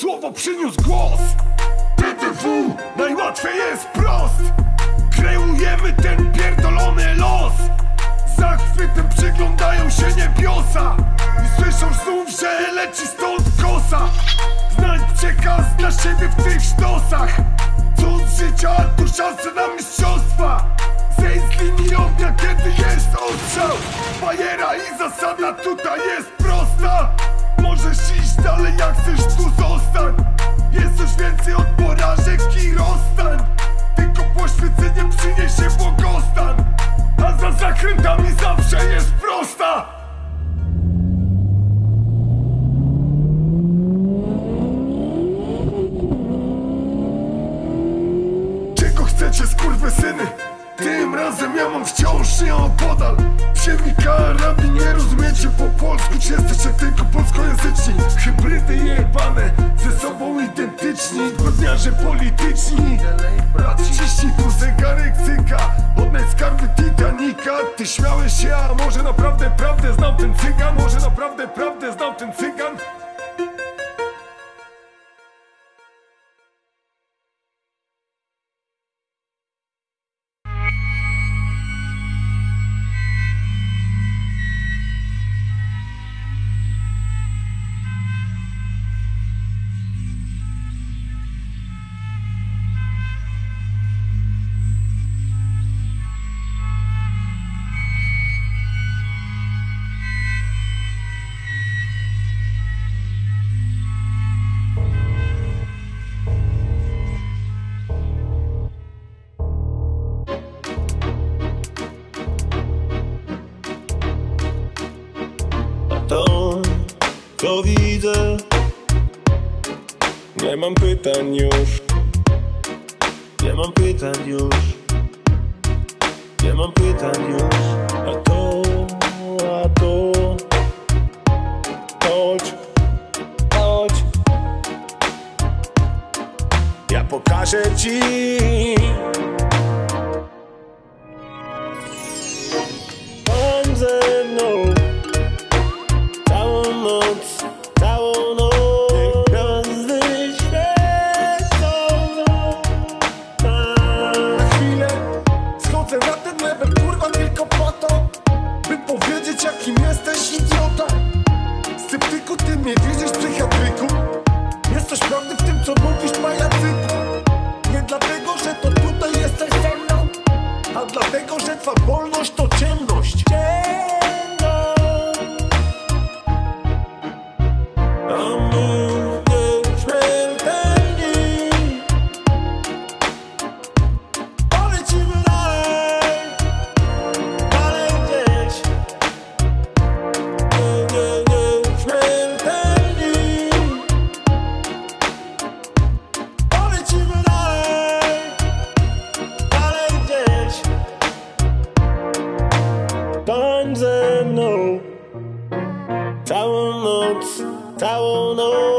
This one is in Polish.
Słowo przyniósł głos. TTW najłatwiej jest prost. Kreujemy ten pierdolony los. Zachwytem przyglądają się niebiosa I słyszą znów, że leci stąd kosa. Znajdź przekaz dla siebie w tych sztosach. Cud życia to szanse na mistrzostwa. Zejdź z linii ognia, kiedy jest ostrzał. Bajera i zasada tutaj jest prosta Możesz iść dalej jak chcesz tu zostań. Jest coś więcej od porażek i rozstań. Tylko poświęcenie przyniesie błogostan. A za zakrętami zawsze jest prosta. Czego chcecie skurwysyny? Tym razem ja mam wciąż nieopodal Wzięli karabin, nie rozumiecie po polsku Czy jesteście tylko polskojęzyczni? Hybrydy jebane, ze sobą identyczni Zbrodniarze polityczni Raciści, tu zegarek cyka Odnajdź skarby Titanica Ty śmiałeś się, a może naprawdę prawdę znał ten cygan? Może naprawdę prawdę znał ten cygan? To, co widzę. Nie mam pytań już. Nie mam pytań już. Nie mam pytań już. A to, a to. Chodź, chodź. Ja pokażę ci. Chodź Sceptyku, ty mnie widzisz psychiatryku? Jest coś prawdy w tym co mówisz pajacyku? Nie dlatego, że to tutaj jesteś ze mną A dlatego, że twa wolność to ciemność Bonds and no. Tower notes, Tower notes.